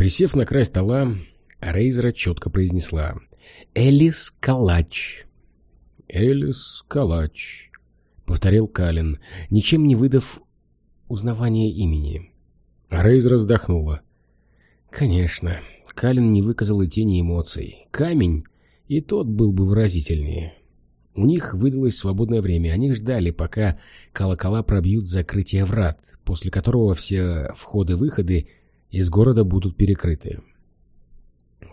Присев на край стола, Рейзера четко произнесла «Элис Калач». «Элис Калач», — повторил Калин, ничем не выдав узнавания имени. Рейзера вздохнула. «Конечно, Калин не выказал и тени эмоций. Камень, и тот был бы выразительнее». У них выдалось свободное время. Они ждали, пока колокола пробьют закрытие врат, после которого все входы-выходы из города будут перекрыты.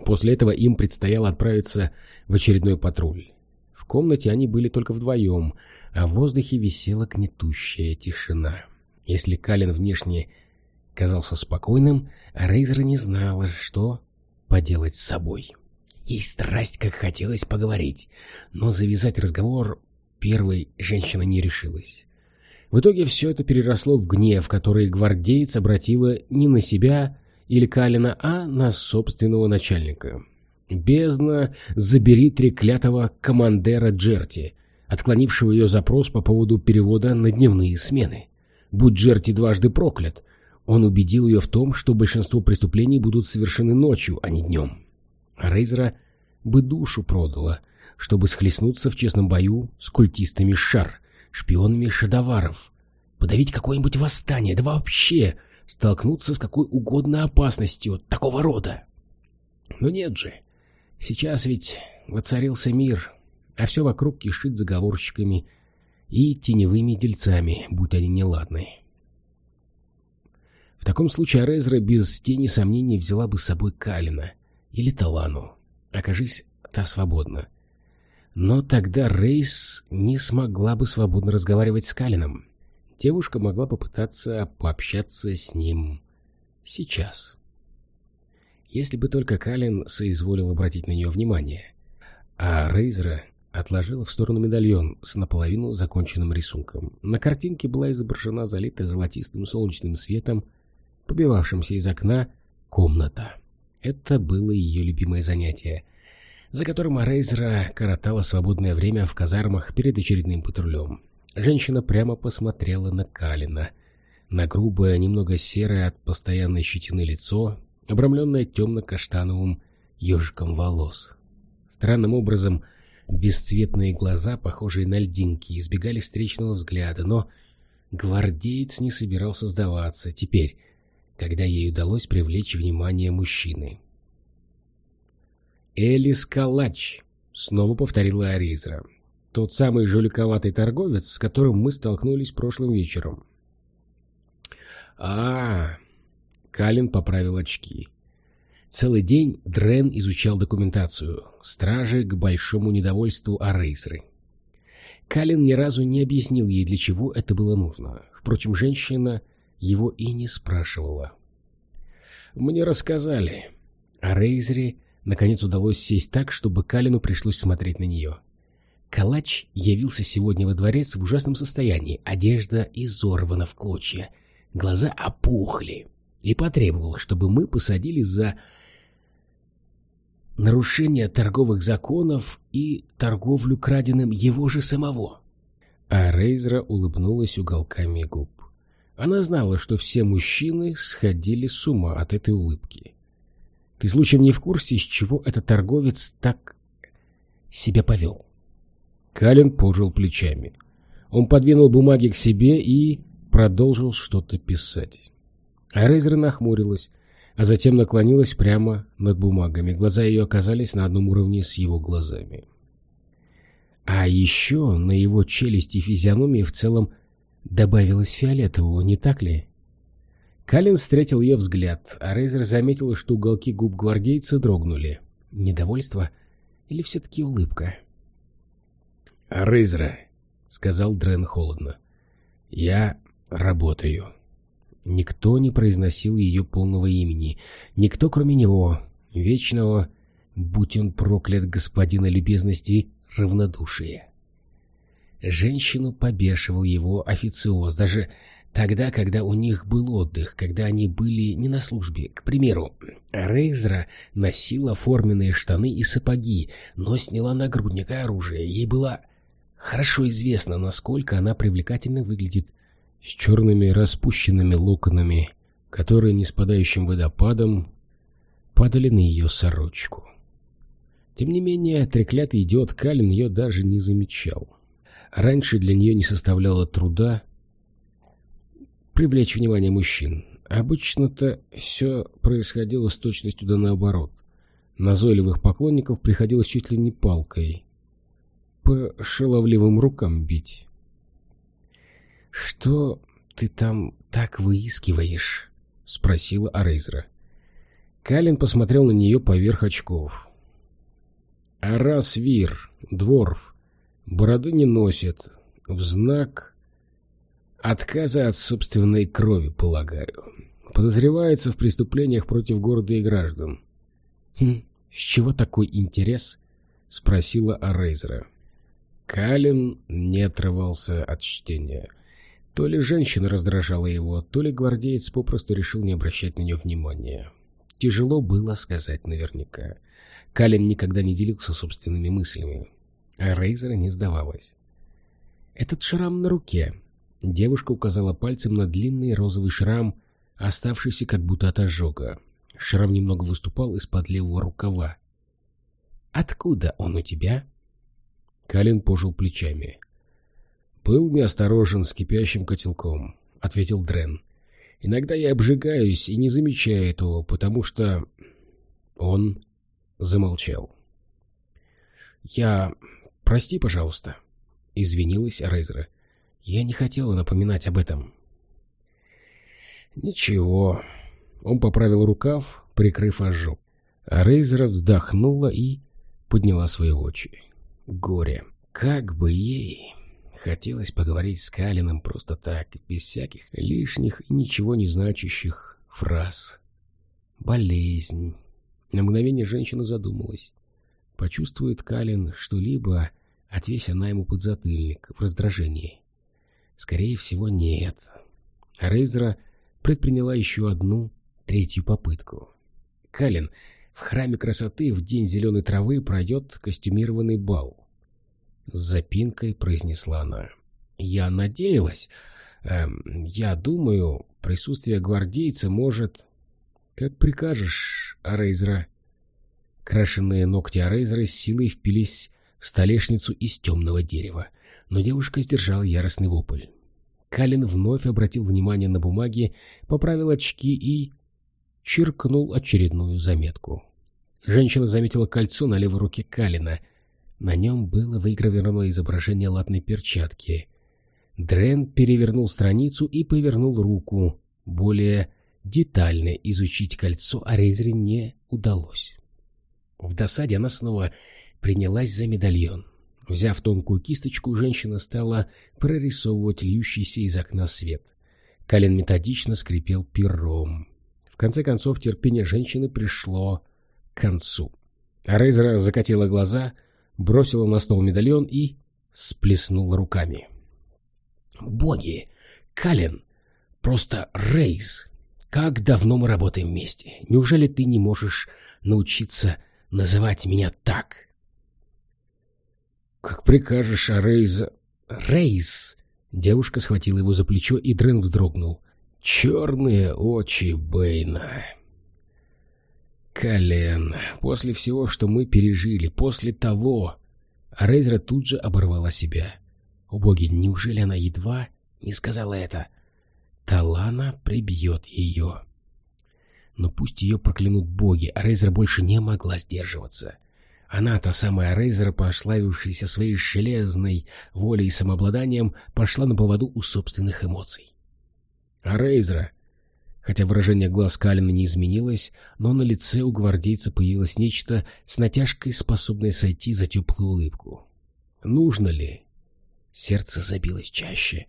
После этого им предстояло отправиться в очередной патруль. В комнате они были только вдвоем, а в воздухе висела гнетущая тишина. Если Калин внешне казался спокойным, Рейзер не знала, что поделать с собой. Ей страсть как хотелось поговорить, но завязать разговор первой женщина не решилась. В итоге все это переросло в гнев, который гвардеец обратила не на себя или Калина, а на собственного начальника. Бездна забери треклятого командера Джерти, отклонившего ее запрос по поводу перевода на дневные смены. Будь Джерти дважды проклят, он убедил ее в том, что большинство преступлений будут совершены ночью, а не днем. Рейзера бы душу продала, чтобы схлестнуться в честном бою с культистами Шар, шпионами Шадоваров, подавить какое-нибудь восстание, да вообще столкнуться с какой угодно опасностью такого рода. Но нет же. Сейчас ведь воцарился мир, а все вокруг кишит заговорщиками и теневыми дельцами, будь они неладны. В таком случае Резра без тени сомнений взяла бы с собой Калина или Талану. Окажись, та свободна. Но тогда Рейс не смогла бы свободно разговаривать с Калином. Девушка могла попытаться пообщаться с ним сейчас. Если бы только Калин соизволил обратить на нее внимание. А Рейзера отложила в сторону медальон с наполовину законченным рисунком. На картинке была изображена залитая золотистым солнечным светом, пробивавшимся из окна, комната. Это было ее любимое занятие, за которым Рейзера коротала свободное время в казармах перед очередным патрулем. Женщина прямо посмотрела на Калина, на грубое, немного серое от постоянной щетины лицо, обрамленное темно-каштановым ежиком волос. Странным образом бесцветные глаза, похожие на льдинки, избегали встречного взгляда, но гвардеец не собирался сдаваться. Теперь когда ей удалось привлечь внимание мужчины. «Элис Калач», — снова повторила Аризра. «Тот самый жуликоватый торговец, с которым мы столкнулись прошлым вечером». а, -а, -а Калин поправил очки. Целый день Дрен изучал документацию, стражи к большому недовольству Арейзры. Калин ни разу не объяснил ей, для чего это было нужно. Впрочем, женщина его и не спрашивала. Мне рассказали. А Рейзере наконец удалось сесть так, чтобы Калину пришлось смотреть на нее. Калач явился сегодня во дворец в ужасном состоянии, одежда изорвана в клочья, глаза опухли, и потребовал, чтобы мы посадили за нарушение торговых законов и торговлю краденым его же самого. А Рейзера улыбнулась уголками губ. Она знала, что все мужчины сходили с ума от этой улыбки. Ты случаем не в курсе, из чего этот торговец так себя повел? Калин пожил плечами. Он подвинул бумаги к себе и продолжил что-то писать. А Рейзер нахмурилась, а затем наклонилась прямо над бумагами. Глаза ее оказались на одном уровне с его глазами. А еще на его челюсти и физиономии в целом добавилось фиолетового, не так ли? Калин встретил ее взгляд, а Рейзер заметил, что уголки губ гвардейца дрогнули. Недовольство или все-таки улыбка? — Рейзера, — сказал Дрен холодно, — я работаю. Никто не произносил ее полного имени. Никто, кроме него, вечного, будь он проклят господина любезности, равнодушия. Женщину побешивал его официоз, даже тогда, когда у них был отдых, когда они были не на службе. К примеру, Рейзра носила форменные штаны и сапоги, но сняла нагрудник и оружие. Ей было хорошо известно, насколько она привлекательно выглядит с черными распущенными локонами, которые не спадающим водопадом падали на ее сорочку. Тем не менее, треклятый идиот Калин ее даже не замечал. Раньше для нее не составляло труда привлечь внимание мужчин. Обычно-то все происходило с точностью да наоборот. Назойливых поклонников приходилось чуть ли не палкой по шаловливым рукам бить. «Что ты там так выискиваешь?» — спросила Арейзера. Калин посмотрел на нее поверх очков. «Арас Вир, дворф, бороды не носит, в знак отказа от собственной крови, полагаю. Подозревается в преступлениях против города и граждан». «Хм, с чего такой интерес?» — спросила Арейзера. Калин не отрывался от чтения. То ли женщина раздражала его, то ли гвардеец попросту решил не обращать на нее внимания. Тяжело было сказать наверняка. Калин никогда не делился собственными мыслями, а Рейзера не сдавалась. «Этот шрам на руке». Девушка указала пальцем на длинный розовый шрам, оставшийся как будто от ожога. Шрам немного выступал из-под левого рукава. «Откуда он у тебя?» Калин пожил плечами. «Был неосторожен с кипящим котелком», — ответил Дрен. «Иногда я обжигаюсь и не замечаю этого, потому что...» Он замолчал. «Я... Прости, пожалуйста», — извинилась Рейзера. «Я не хотела напоминать об этом». «Ничего». Он поправил рукав, прикрыв ожог. А Рейзера вздохнула и подняла свои очи. Горе. Как бы ей... Хотелось поговорить с Калином просто так, без всяких лишних и ничего не значащих фраз. Болезнь. На мгновение женщина задумалась. Почувствует Калин что-либо, отвесь она ему подзатыльник в раздражении. Скорее всего, нет. Рейзера предприняла еще одну, третью попытку. Калин, в храме красоты в день зеленой травы пройдет костюмированный бал. С запинкой произнесла она. «Я надеялась. Эм, я думаю, присутствие гвардейца может...» «Как прикажешь, Арейзра». Крашенные ногти Арейзра с силой впились в столешницу из темного дерева, но девушка сдержала яростный вопль. Калин вновь обратил внимание на бумаги, поправил очки и черкнул очередную заметку. Женщина заметила кольцо на левой руке Калина — на нем было выгравировано изображение латной перчатки. Дрен перевернул страницу и повернул руку. Более детально изучить кольцо Арейзре не удалось. В досаде она снова принялась за медальон. Взяв тонкую кисточку, женщина стала прорисовывать льющийся из окна свет. Калин методично скрипел пером. В конце концов, терпение женщины пришло к концу. Арейзра закатила глаза — бросила на стол медальон и сплеснула руками. «Боги! Калин! Просто Рейс! Как давно мы работаем вместе! Неужели ты не можешь научиться называть меня так?» «Как прикажешь, а Рейза...» «Рейс!» Девушка схватила его за плечо, и Дрен вздрогнул. «Черные очи Бэйна!» Колен, после всего, что мы пережили, после того... Рейзера тут же оборвала себя. О боги, неужели она едва не сказала это? Талана прибьет ее. Но пусть ее проклянут боги, а Рейзер больше не могла сдерживаться. Она, та самая Рейзер, прославившаяся своей железной волей и самообладанием, пошла на поводу у собственных эмоций. А Рейзера Хотя выражение глаз Калина не изменилось, но на лице у гвардейца появилось нечто с натяжкой, способное сойти за теплую улыбку. Нужно ли? Сердце забилось чаще.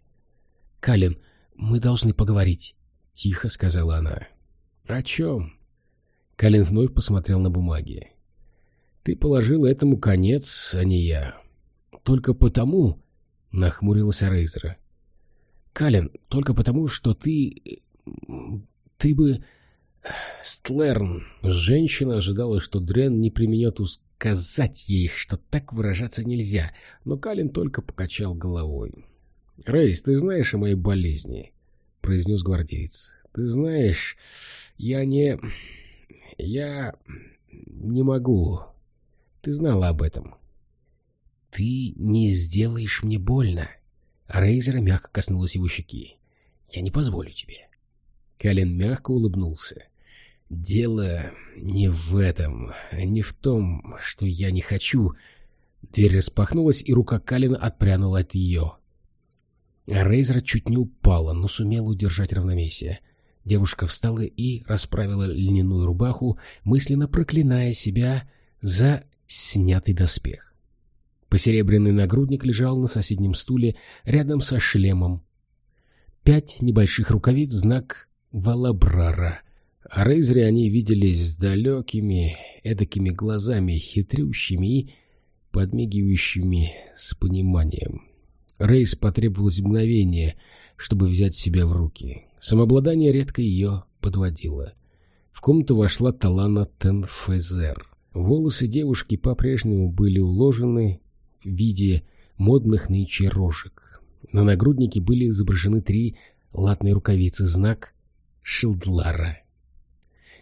«Калин, мы должны поговорить», — тихо сказала она. «О чем?» Калин вновь посмотрел на бумаги. «Ты положил этому конец, а не я. Только потому...» — нахмурилась Рейзера. «Калин, только потому, что ты ты бы... Стлерн, женщина ожидала, что Дрен не применет сказать ей, что так выражаться нельзя, но Калин только покачал головой. «Рейс, ты знаешь о моей болезни?» — произнес гвардеец. «Ты знаешь, я не... Я не могу. Ты знала об этом. Ты не сделаешь мне больно. Рейзера мягко коснулась его щеки. Я не позволю тебе. Калин мягко улыбнулся. Дело не в этом, не в том, что я не хочу. Дверь распахнулась, и рука Калина отпрянула от ее. Рейзер чуть не упала, но сумела удержать равновесие. Девушка встала и расправила льняную рубаху, мысленно проклиная себя за снятый доспех. Посеребряный нагрудник лежал на соседнем стуле рядом со шлемом. Пять небольших рукавиц — знак Валабрара. А Рейзре они виделись с далекими, эдакими глазами, хитрющими и подмигивающими с пониманием. Рейс потребовалось мгновение, чтобы взять себя в руки. Самообладание редко ее подводило. В комнату вошла Талана Тенфезер. Волосы девушки по-прежнему были уложены в виде модных нынче рожек. На нагруднике были изображены три латные рукавицы, знак Шилдлара.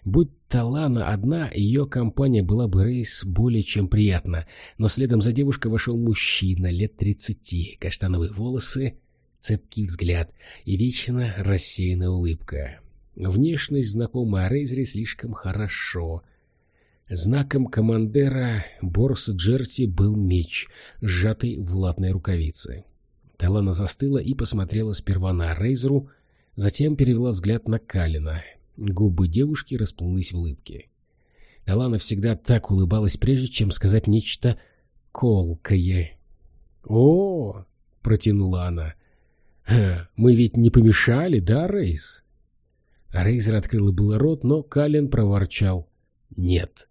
Будь Талана одна, ее компания была бы Рейс более чем приятна, но следом за девушкой вошел мужчина лет тридцати, каштановые волосы, цепкий взгляд и вечно рассеянная улыбка. Внешность знакомая Рейзере слишком хорошо. Знаком командера Борса Джерти был меч, сжатый в латной рукавице. Талана застыла и посмотрела сперва на Рейзеру, затем перевела взгляд на Калина, Губы девушки расплылись в улыбке. Алана всегда так улыбалась, прежде чем сказать нечто колкое. «О!» — протянула она. «Мы ведь не помешали, да, Рейс?» Рейзер открыл было рот, но Калин проворчал «нет»,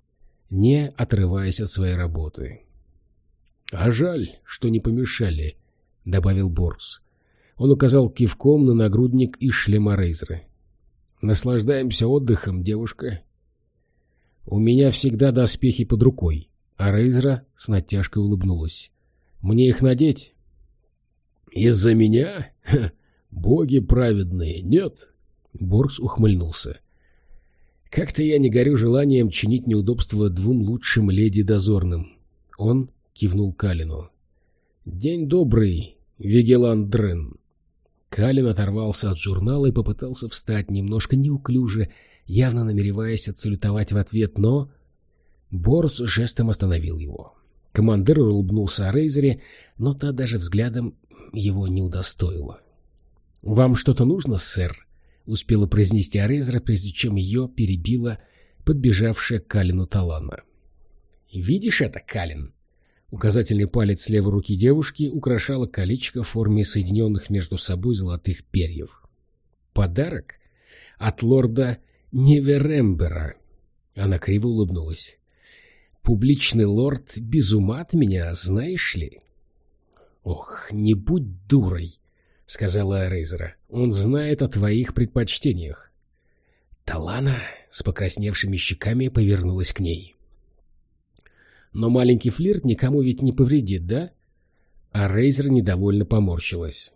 не отрываясь от своей работы. «А жаль, что не помешали», — добавил Борс. Он указал кивком на нагрудник и шлема Рейзера. Наслаждаемся отдыхом, девушка. У меня всегда доспехи под рукой, а Рейзра с натяжкой улыбнулась. Мне их надеть? Из-за меня? Ха, боги праведные, нет? Борс ухмыльнулся. Как-то я не горю желанием чинить неудобства двум лучшим леди-дозорным. Он кивнул Калину. День добрый, Вигелан Дрен. Калин оторвался от журнала и попытался встать немножко неуклюже, явно намереваясь отсалютовать в ответ, но... Борс жестом остановил его. Командир улыбнулся о Рейзере, но та даже взглядом его не удостоила. «Вам что-то нужно, сэр?» — успела произнести Арейзера, прежде чем ее перебила подбежавшая к Калину Талана. «Видишь это, Калин?» Указательный палец левой руки девушки украшало колечко в форме соединенных между собой золотых перьев. Подарок от лорда Неверембера. Она криво улыбнулась. Публичный лорд без ума от меня, знаешь ли? Ох, не будь дурой, сказала Рейзера. Он знает о твоих предпочтениях. Талана с покрасневшими щеками повернулась к ней. Но маленький флирт никому ведь не повредит, да? А Рейзер недовольно поморщилась.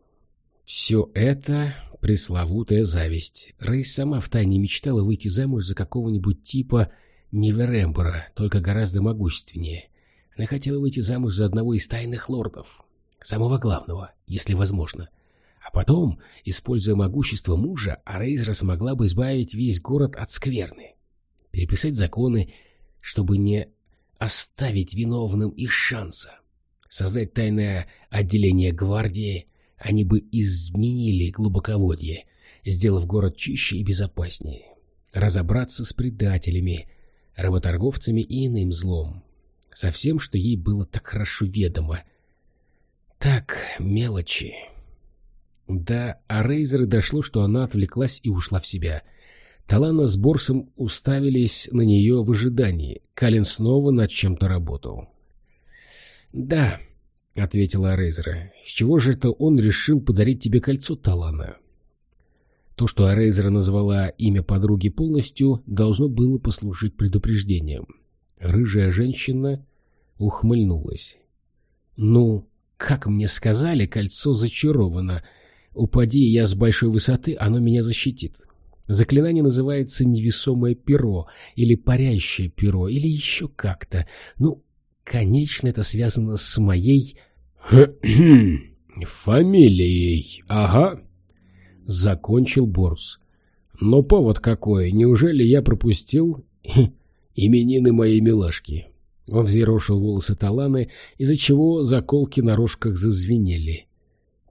Все это пресловутая зависть. Рейс сама втайне мечтала выйти замуж за какого-нибудь типа Неверембера, только гораздо могущественнее. Она хотела выйти замуж за одного из тайных лордов. Самого главного, если возможно. А потом, используя могущество мужа, Арейзра смогла бы избавить весь город от скверны. Переписать законы, чтобы не оставить виновным и шанса. Создать тайное отделение гвардии, они бы изменили глубоководье, сделав город чище и безопаснее. Разобраться с предателями, работорговцами и иным злом. Со всем, что ей было так хорошо ведомо. Так, мелочи. Да, а Рейзеры дошло, что она отвлеклась и ушла в себя — Талана с Борсом уставились на нее в ожидании. Калин снова над чем-то работал. «Да», — ответила Арейзера, — «с чего же это он решил подарить тебе кольцо, Талана?» То, что Арейзера назвала имя подруги полностью, должно было послужить предупреждением. Рыжая женщина ухмыльнулась. «Ну, как мне сказали, кольцо зачаровано. Упади я с большой высоты, оно меня защитит. Заклинание называется «невесомое перо» или «парящее перо» или еще как-то. Ну, конечно, это связано с моей... «Фамилией, ага», — закончил Борс. «Но повод какой? Неужели я пропустил именины моей милашки?» Он взъерошил волосы Таланы, из-за чего заколки на рожках зазвенели.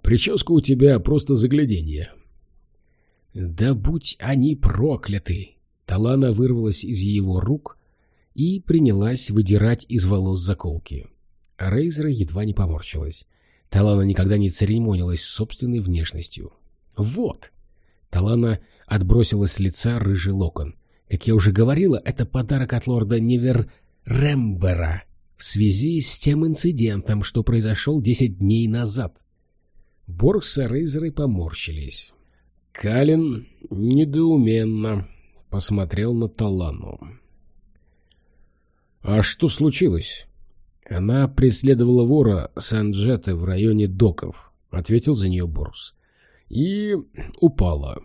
«Прическа у тебя просто загляденье». «Да будь они прокляты!» Талана вырвалась из его рук и принялась выдирать из волос заколки. Рейзера едва не поморщилась. Талана никогда не церемонилась собственной внешностью. «Вот!» Талана отбросила с лица рыжий локон. Как я уже говорила, это подарок от лорда Невер Рембера в связи с тем инцидентом, что произошел десять дней назад. Борг с Рейзерой поморщились. Калин недоуменно посмотрел на Талану. «А что случилось?» «Она преследовала вора Санджета в районе доков», — ответил за нее Борс. «И упала».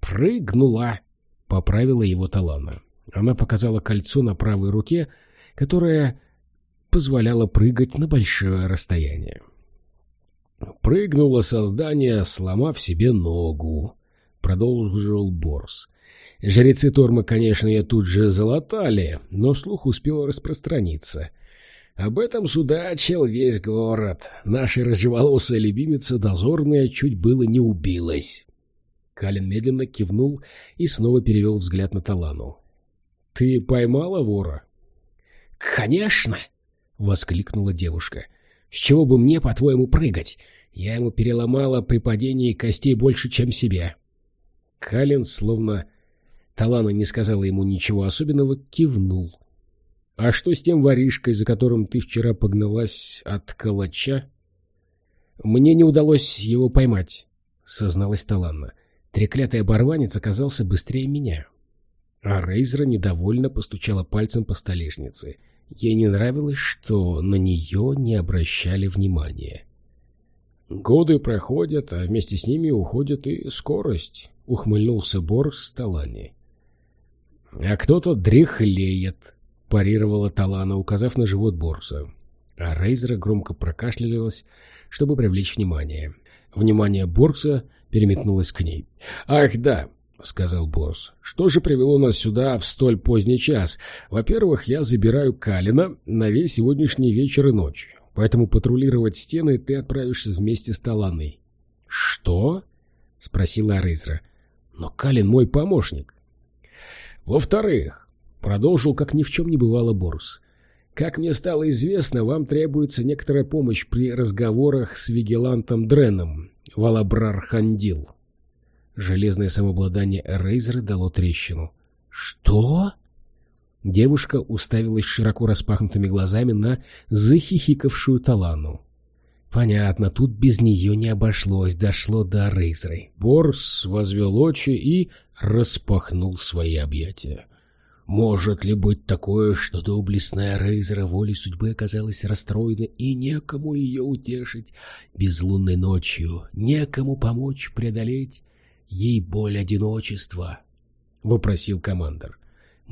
«Прыгнула», — поправила его Талана. Она показала кольцо на правой руке, которое позволяло прыгать на большое расстояние. «Прыгнуло создание, сломав себе ногу», — продолжил Борс. Жрецы Торма, конечно, ее тут же залатали, но слух успел распространиться. Об этом судачил весь город. Наша рыжеволосая любимица дозорная чуть было не убилась. Калин медленно кивнул и снова перевел взгляд на Талану. — Ты поймала вора? — Конечно! — воскликнула девушка. — С чего бы мне, по-твоему, прыгать? Я ему переломала при падении костей больше, чем себе. Калин, словно Талана не сказала ему ничего особенного, кивнул. — А что с тем воришкой, за которым ты вчера погналась от калача? — Мне не удалось его поймать, — созналась Таланна. Треклятый оборванец оказался быстрее меня. А Рейзера недовольно постучала пальцем по столешнице. Ей не нравилось, что на нее не обращали внимания. «Годы проходят, а вместе с ними уходит и скорость», — ухмыльнулся Бор с Талани. «А кто-то дряхлеет», — парировала Талана, указав на живот Борса. А Рейзера громко прокашлялась, чтобы привлечь внимание. Внимание Борса переметнулось к ней. «Ах, да!» — сказал босс. — Что же привело нас сюда в столь поздний час? Во-первых, я забираю Калина на весь сегодняшний вечер и ночь, поэтому патрулировать стены ты отправишься вместе с Таланой. — Что? — спросила Аризра. — Но Калин мой помощник. — Во-вторых, — продолжил, как ни в чем не бывало Борс, — как мне стало известно, вам требуется некоторая помощь при разговорах с вигилантом Дреном, Валабрар-Хандил. — Железное самообладание Эрейзера дало трещину. «Что?» Девушка уставилась широко распахнутыми глазами на захихикавшую Талану. Понятно, тут без нее не обошлось, дошло до Рейзеры. Борс возвел очи и распахнул свои объятия. Может ли быть такое, что доблестная Рейзера волей судьбы оказалась расстроена и некому ее утешить безлунной ночью, некому помочь преодолеть ей боль одиночества? — вопросил командор. —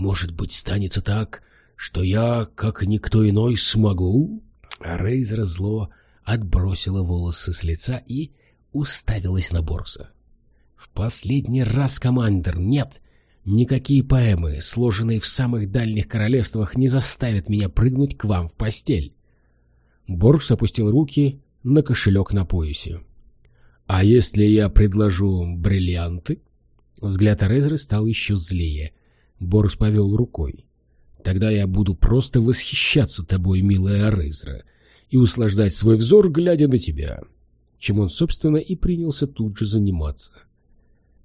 Может быть, станется так, что я, как никто иной, смогу? А Рейзер зло отбросила волосы с лица и уставилась на Борса. — В последний раз, командор, нет! Никакие поэмы, сложенные в самых дальних королевствах, не заставят меня прыгнуть к вам в постель. Борс опустил руки на кошелек на поясе. «А если я предложу бриллианты?» Взгляд Арезры стал еще злее. Борус повел рукой. «Тогда я буду просто восхищаться тобой, милая Арезра, и услаждать свой взор, глядя на тебя». Чем он, собственно, и принялся тут же заниматься.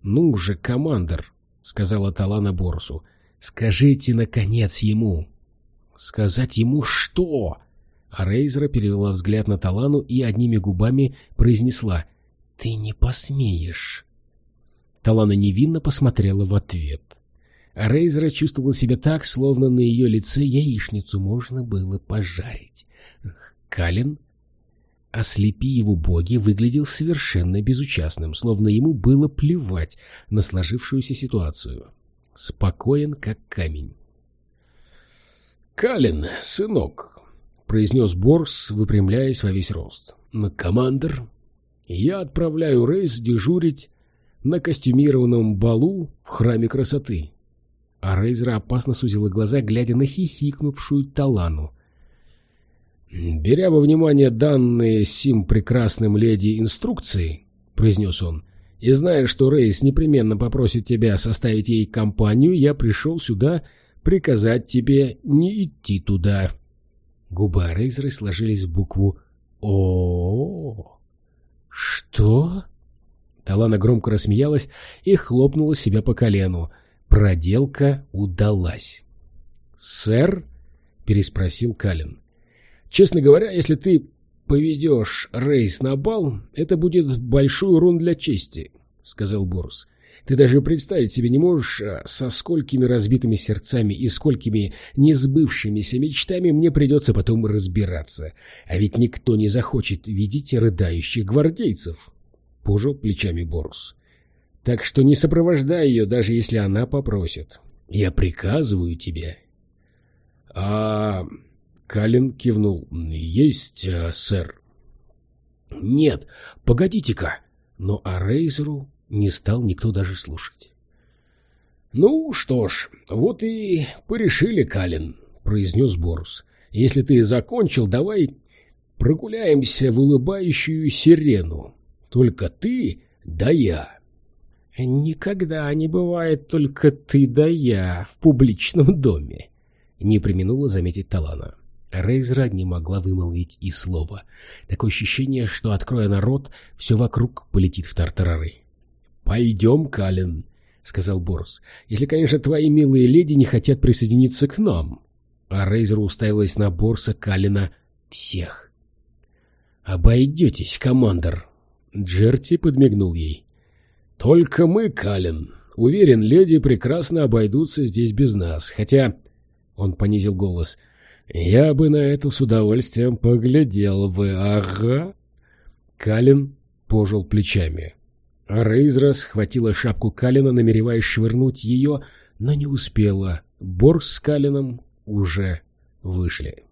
«Ну же, командор», — сказала Талана Борсу, — «скажите, наконец, ему». «Сказать ему что?» А перевела взгляд на Талану и одними губами произнесла «Ты не посмеешь!» Талана невинно посмотрела в ответ. Рейзера чувствовала себя так, словно на ее лице яичницу можно было пожарить. «Калин?» ослепи его боги, выглядел совершенно безучастным, словно ему было плевать на сложившуюся ситуацию. Спокоен, как камень. «Калин, сынок», — произнес Борс, выпрямляясь во весь рост. «Командор, я отправляю рейс дежурить на костюмированном балу в храме красоты». А Рейзера опасно сузила глаза, глядя на хихикнувшую Талану. «Беря во внимание данные сим прекрасным леди инструкции», — произнес он, — «и зная, что Рейс непременно попросит тебя составить ей компанию, я пришел сюда приказать тебе не идти туда». Губы Рейзера сложились в букву «О». «Что?» Талана громко рассмеялась и хлопнула себя по колену. Проделка удалась. «Сэр?» — переспросил Калин. Честно говоря, если ты поведешь рейс на бал, это будет большой урон для чести, — сказал Борус. Ты даже представить себе не можешь, а, со сколькими разбитыми сердцами и сколькими несбывшимися мечтами мне придется потом разбираться. А ведь никто не захочет видеть рыдающих гвардейцев. Пожал плечами Борус. Так что не сопровождай ее, даже если она попросит. Я приказываю тебе. — А Калин кивнул. «Есть, э, сэр». «Нет, погодите-ка!» Но о Рейзеру не стал никто даже слушать. «Ну что ж, вот и порешили, Калин», — произнес Борус. «Если ты закончил, давай прогуляемся в улыбающую сирену. Только ты да я». «Никогда не бывает только ты да я в публичном доме», — не применула заметить Талана. Рейзера не могла вымолвить и слова. Такое ощущение, что, откроя народ, все вокруг полетит в тартарары. «Пойдем, Калин», — сказал Борс, — «если, конечно, твои милые леди не хотят присоединиться к нам». А Рейзер уставилась на Борса, Калина, всех. «Обойдетесь, командор», — Джерти подмигнул ей. «Только мы, Калин. Уверен, леди прекрасно обойдутся здесь без нас, хотя...» Он понизил голос — я бы на это с удовольствием поглядел бы, ага. Калин пожал плечами. Рейзра схватила шапку Калина, намереваясь швырнуть ее, но не успела. Борг с Калином уже вышли.